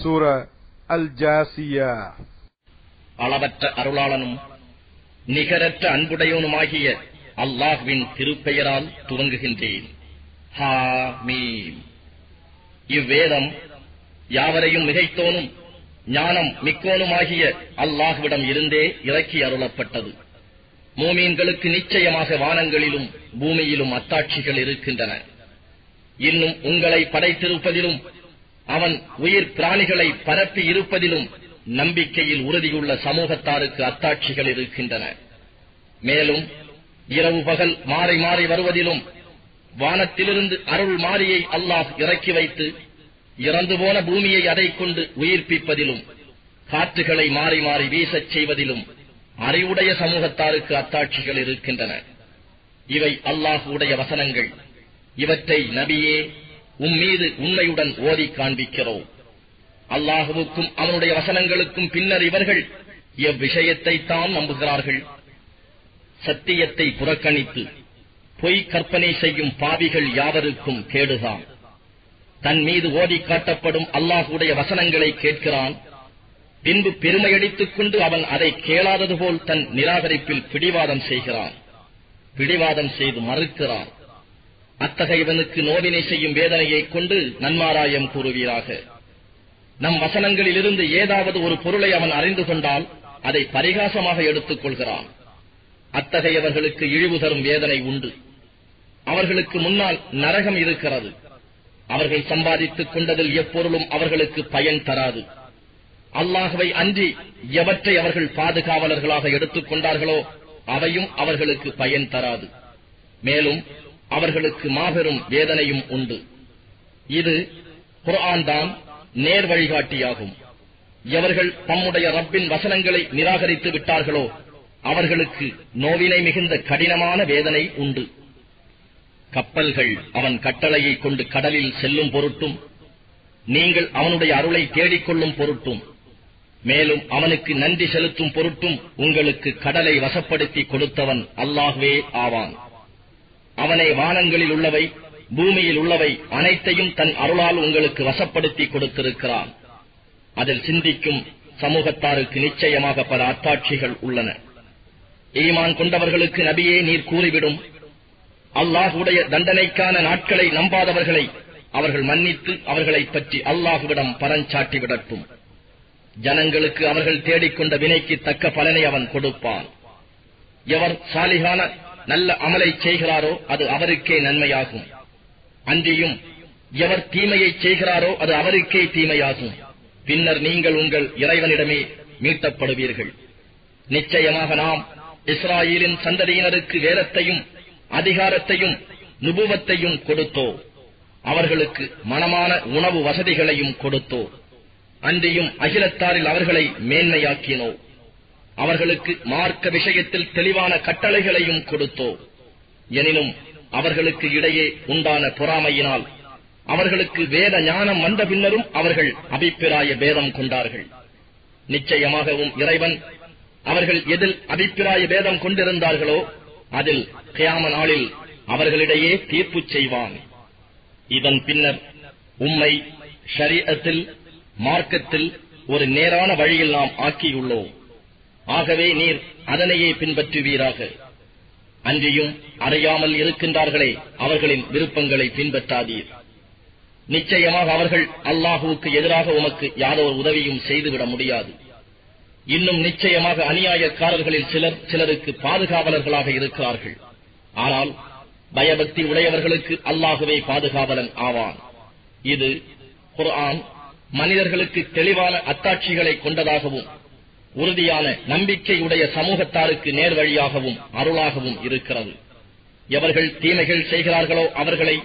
சூர அல் ஜாசியா அளவற்ற அருளாளனும் நிகரற்ற அன்புடையவனுமாகிய அல்லாஹ்வின் திருப்பெயரால் துவங்குகின்றேன். இவ்வேதம் யாவரையும் மிகைத்தோனும் ஞானம் மிக்கோனுமாகிய அல்லாஹ்விடம் இருந்தே இறக்கி அருளப்பட்டது. மூமீன்களுக்கு நிச்சயமாக வானங்களிலும் பூமியிலும் அத்தாட்சிகள் இருக்கின்றன. இன்னும் உங்களை படைத்திருப்பதிலும் அவன் உயிர் பிராணிகளை பரப்பி இருப்பதிலும் நம்பிக்கையில் உறுதியுள்ள சமூகத்தாருக்கு அத்தாட்சிகள் இருக்கின்றன. மேலும் இரவு பகல் மாறி மாறி வருவதிலும் வானத்திலிருந்து அருள் மாறியை அல்லாஹ் இறக்கி வைத்து இறந்து போன பூமியை அதை கொண்டு உயிர்ப்பிப்பதிலும் காற்றுகளை மாறி மாறி வீசச் செய்வதிலும் அறிவுடைய சமூகத்தாருக்கு அத்தாட்சிகள் இருக்கின்றன. இவை அல்லாஹுடைய வசனங்கள். இவற்றை நபியே உம்மீது உண்மையுடன் ஓதி காண்பிக்கிறோம். அல்லாஹுவுக்கும் அவனுடைய வசனங்களுக்கும் பின்னர் இவர்கள் எவ்விஷயத்தை தான் நம்புகிறார்கள்? சத்தியத்தை புறக்கணித்து பொய் கற்பனை செய்யும் பாவிகள் யாவருக்கும் கேடுதான். தன் மீது ஓதி காட்டப்படும் அல்லாஹுடைய வசனங்களை கேட்கிறான். பின்பு பெருமையடித்துக் கொண்டு அவன் அதை கேளாதது போல் தன் நிராகரிப்பில் பிடிவாதம் செய்கிறான். பிடிவாதம் செய்து மறுக்கிறான். அத்தகையவனுக்கு நோவினை செய்யும் வேதனையைக் கொண்டு நன்மாராயம் கூறுவீராக. நம் வசனங்களிலிருந்து ஏதாவது ஒரு பொருளை அவன் அறிந்து கொண்டால் அதை பரிகாசமாக எடுத்துக் கொள்கிறான். அத்தகையவர்களுக்கு இழிவு தரும் வேதனை உண்டு. அவர்களுக்கு முன்னால் நரகம் இருக்கிறது. அவர்கள் சம்பாதித்துக் கொண்டதில் எப்பொருளும் அவர்களுக்கு பயன் தராது. அல்லாஹுவை அன்றி எவற்றை அவர்கள் பாதுகாவலர்களாக எடுத்துக் கொண்டார்களோ அவையும் அவர்களுக்கு பயன் தராது. மேலும் அவர்களுக்கு மாபெரும் வேதனையும் உண்டு. இது குர்ஆன் தான் நேர் வழிகாட்டியாகும். எவர்கள் தம்முடைய ரப்பின் வசனங்களை நிராகரித்து விட்டார்களோ அவர்களுக்கு நோவினை மிகுந்த கடினமான வேதனை உண்டு. கப்பல்கள் அவன் கட்டளையை கொண்டு கடலில் செல்லும் பொருட்டும் நீங்கள் அவனுடைய அருளை தேடிக்கொள்ளும் பொருட்டும் மேலும் அவனுக்கு நன்றி செலுத்தும் பொருட்டும் உங்களுக்கு கடலை வசப்படுத்தி கொடுத்தவன் அல்லாஹ்வே ஆவான். அவனே வானங்களில் உள்ளவை பூமியில் உள்ளவை அனைத்தையும் தன் அருளால் உங்களுக்கு வசப்படுத்தி கொடுத்திருக்கிறான். அதில் சிந்திக்கும் சமூகத்தாருக்கு நிச்சயமாக பல அத்தாட்சிகள் உள்ளன. ஈமான் கொண்டவர்களுக்கு நபியே நீர் கூறிவிடும் அல்லாஹுடைய தண்டனைக்கான நாட்களை நம்பாதவர்களை அவர்கள் மன்னித்து அவர்களை பற்றி அல்லாஹுவிடம் பரஞ்சாட்டி விடட்டும். ஜனங்களுக்கு அவர்கள் தேடிக்கொண்ட வினைக்கு தக்க பலனை அவன் கொடுப்பான். எவர் சாலிகான நல்ல அமலை செய்கிறாரோ அது அவருக்கே நன்மையாகும். அன்றியும் எவர் தீமையை செய்கிறாரோ அது அவருக்கே தீமையாகும். பின்னர் நீங்கள் உங்கள் இறைவனிடமே மீட்டப்படுவீர்கள். நிச்சயமாக நாம் இஸ்ராயலின் சந்ததியினருக்கு வேலத்தையும் அதிகாரத்தையும் நுபுவத்தையும் கொடுத்தோ. அவர்களுக்கு மனமான உணவு வசதிகளையும் கொடுத்தோ. அன்றியும் அகிலத்தாரில் அவர்களை மேன்மையாக்கினோ. அவர்களுக்கு மார்க்க விஷயத்தில் தெளிவான கட்டளைகளையும் கொடுத்தோ. எனினும் அவர்களுக்கு இடையே உண்டான பொறாமையினால் அவர்களுக்கு வேத ஞானம் வந்த பின்னரும் அவர்கள் அபிப்பிராய பேதம் கொண்டார்கள். நிச்சயமாகவும் இறைவன் அவர்கள் எதில் அபிப்பிராய பேதம் கொண்டிருந்தார்களோ அதில் கியாம நாளில் அவர்களிடையே தீர்ப்பு செய்வான். இதன் பின்னர் உம்மை ஷரீரத்தில் மார்க்கத்தில் ஒரு நேரான வழியில் நாம் ஆக்கியுள்ளோம். ஆகவே நீர் அதனையே பின்பற்றுவீராக. அன்றியும் அறியாமல் இருக்கின்றார்களே அவர்களின் விருப்பங்களை பின்பற்றாதீர். நிச்சயமாக அவர்கள் அல்லாஹுவுக்கு எதிராக உமக்கு யாதொரு உதவியும் செய்துவிட முடியாது. இன்னும் நிச்சயமாக அநியாயக்காரர்களில் சிலர் சிலருக்கு பாதுகாவலர்களாக இருக்கிறார்கள். ஆனால் பயபக்தி உடையவர்களுக்கு அல்லாகவே பாதுகாவலன் ஆவான். இது குர்ஆன் மனிதர்களுக்கு தெளிவான அத்தாட்சிகளை கொண்டதாகவும் உறுதியான நம்பிக்கையுடைய சமூகத்தாருக்கு நேர்வழியாகவும் அருளாகவும் இருக்கிறது. எவர்கள் தீமைகள் செய்கிறார்களோ அவர்களை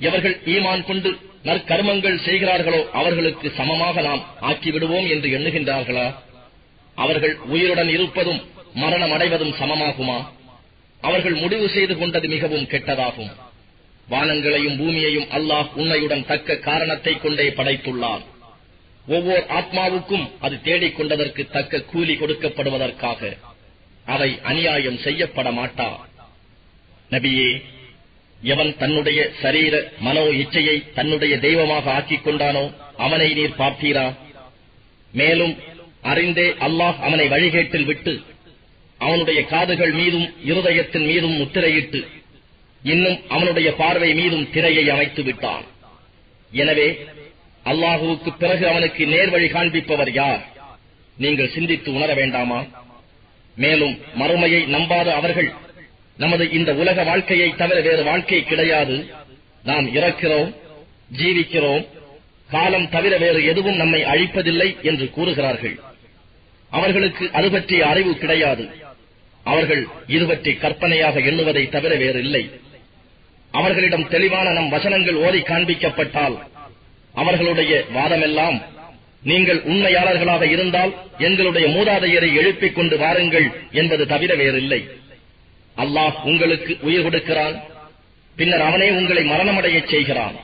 எவர்கள் ஈமான் கொண்டு நற்கர்மங்கள் செய்கிறார்களோ அவர்களுக்கு சமமாக நாம் ஆக்கிவிடுவோம் என்று எண்ணுகின்றார்களா? அவர்கள் உயிருடன் இருப்பதும் மரணம் அடைவதும் சமமாகுமா? அவர்கள் முடிவு செய்து கொண்டது மிகவும் கெட்டதாகும். வானங்களையும் பூமியையும் அல்லாஹ் உண்மையுடன் தக்க காரணத்தை கொண்டே படைத்துள்ளார் ஒவ்வொரு ஆத்மாவுக்கும் அது தேடிக் கொண்டதற்கு தக்க கூலி கொடுக்கப்படுவதற்காக அவை அநியாயம் செய்யப்பட மாட்டா. நபியே எவன் தன்னுடைய சரீர மனோ இச்சையை தன்னுடைய தெய்வமாக ஆக்கிக் கொண்டானோ அவனை நீர் பார்த்தீரா? மேலும் அறிந்தே அல்லாஹ் அவனை வழிகேட்டில் விட்டு அவனுடைய காதுகள் மீதும் இருதயத்தின் மீதும் முத்திரையிட்டு இன்னும் அவனுடைய பார்வை மீதும் திரையை அமைத்து விட்டான் எனவே அல்லாஹுவுக்கு பிறகு அவனுக்கு நேர்வழி காண்பிப்பவர் யார்? நீங்கள் சிந்தித்து உணர வேண்டாமா? மேலும் மறுமையை நம்பாத அவர்கள் நமது இந்த உலக வாழ்க்கையை தவிர வேறு வாழ்க்கை கிடையாது. நாம் இறக்கிறோம் ஜீவிக்கிறோம் காலம் தவிர வேறு எதுவும் நம்மை அழிப்பதில்லை என்று கூறுகிறார்கள். அவர்களுக்கு அது பற்றிய அறிவு கிடையாது. அவர்கள் இது பற்றி கற்பனையாக எண்ணுவதை தவிர வேறு இல்லை அவர்களிடம் தெளிவான நம் வசனங்கள் ஓதி காண்பிக்கப்பட்டால் அவர்களுடைய வாதமெல்லாம் நீங்கள் உண்மையாளர்களாக இருந்தால் எங்களுடைய மூதாதையரை எழுப்பிக் கொண்டு வாருங்கள் என்பது தவிர வேறில்லை. அல்லாஹ் உங்களுக்கு உயிர் கொடுக்கிறான். பின்னர் அவனே உங்களை மரணமடையச் செய்கிறான்.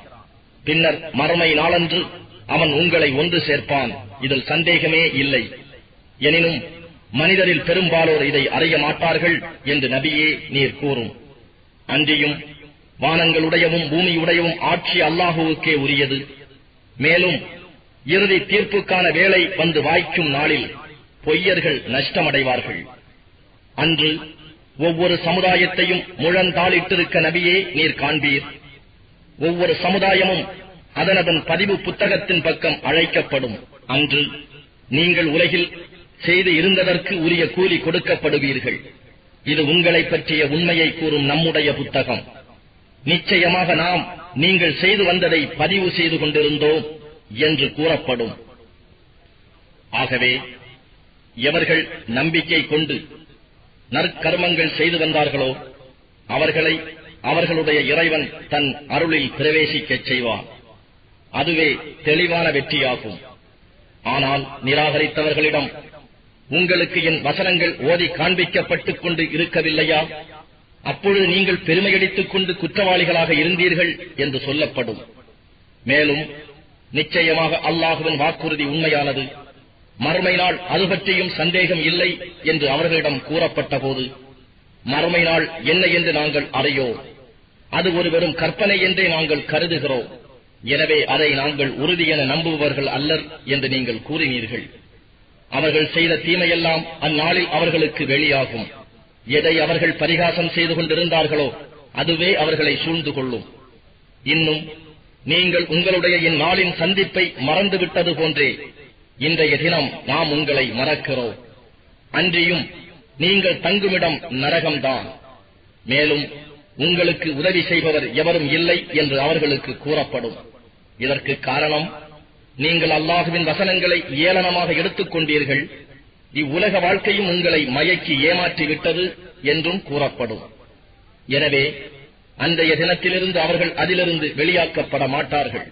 பின்னர் மறுமை நாளன்று அவன் உங்களை ஒன்று சேர்ப்பான். இதில் சந்தேகமே இல்லை. எனினும் மனிதரில் பெரும்பாலோர் இதை அறிய மாட்டார்கள் என்று நபியே நீர் கூறும். அன்றியும் வானங்களுடையவும் பூமியுடையவும் ஆட்சி அல்லாஹுவுக்கே உரியது. மேலும் இறுதி தீர்ப்புக்கான வேலை வந்து வாய்க்கும் நாளில் பொய்யர்கள் நஷ்டமடைவார்கள். அன்று ஒவ்வொரு சமுதாயத்தையும் முழந்தாளிட்டிருக்க நபியே நீர் காண்பீர். ஒவ்வொரு சமுதாயமும் அதனதன் பதிவு புத்தகத்தின் பக்கம் அழைக்கப்படும். அன்று நீங்கள் உலகில் செய்து இருந்ததற்கு உரிய கூலி கொடுக்கப்படுவீர்கள். இது உங்களை பற்றிய உண்மையை கூறும் நம்முடைய புத்தகம். நிச்சயமாக நாம் நீங்கள் செய்து வந்ததை பதிவு செய்து கொண்டிருந்தோம் என்று கூறப்படும். ஆகவே எவர்கள் நம்பிக்கை கொண்டு நற்கர்மங்கள் செய்து வந்தார்களோ அவர்களை அவர்களுடைய இறைவன் தன் அருளில் பிரவேசிக்கச் செய்வான். அதுவே தெளிவான வெற்றியாகும். ஆனால் நிராகரித்தவர்களிடம் உங்களுக்கு என் வசனங்கள் ஓதி காண்பிக்கப்பட்டுக் கொண்டு இருக்கவில்லையா? அப்பொழுது நீங்கள் பெருமையடித்துக் கொண்டு குற்றவாளிகளாக இருந்தீர்கள் என்று சொல்லப்படும். மேலும் நிச்சயமாக அல்லாஹுவின் வாக்குறுதி உண்மையானது. மறுமை நாள் அது பற்றியும் சந்தேகம் இல்லை என்று அவர்களிடம் கூறப்பட்ட போது மறுமை நாள் என்ன என்று நாங்கள் அறையோ அது ஒரு வெறும் கற்பனை என்றே நாங்கள் கருதுகிறோம். எனவே அதை நாங்கள் உறுதி என நம்புபவர்கள் அல்லர் என்று நீங்கள் கூறினீர்கள். அவர்கள் செய்த தீமையெல்லாம் அந்நாளில் அவர்களுக்கு வெளியாகும். எதை அவர்கள் பரிகாசம் செய்து கொண்டிருந்தார்களோ அதுவே அவர்களை சூழ்ந்து கொள்ளும். இன்னும் நீங்கள் உங்களுடைய இந்நாளின் சந்திப்பை மறந்துவிட்டது போன்றே இன்றைய தினம் நாம் உங்களை மறக்கிறோம். அன்றியும் நீங்கள் தங்குமிடம் நரகம்தான். மேலும் உங்களுக்கு உதவி செய்பவர் எவரும் இல்லை என்று அவர்களுக்கு கூறப்படும். இதற்கு காரணம் நீங்கள் அல்லாஹுவின் வசனங்களை ஏளனமாக எடுத்துக் கொண்டீர்கள் இவ்வுலக வாழ்க்கையும் உங்களை மயக்கி ஏமாற்றி விட்டது என்றும் கூறப்படும். எனவே அன்றைய தினத்திலிருந்து அவர்கள் அதிலிருந்து வெளியாக்கப்பட மாட்டார்கள்.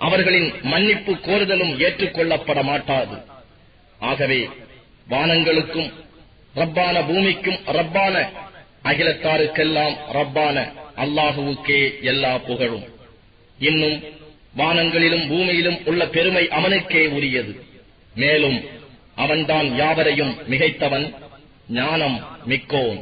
அவர்களின் மன்னிப்பு கோருதலும் ஏற்றுக்கொள்ளப்பட மாட்டாது. ஆகவே வானங்களுக்கும் ரப்பான பூமிக்கும் ரப்பான அகிலத்தாருக்கெல்லாம் ரப்பான அல்லாஹுவுக்கே எல்லா புகழும். இன்னும் வானங்களிலும் பூமியிலும் உள்ள பெருமை அவனுக்கே உரியது. மேலும் அவன்தான் யாவரையும் மிகைத்தவன் ஞானம் மிக்கோன்.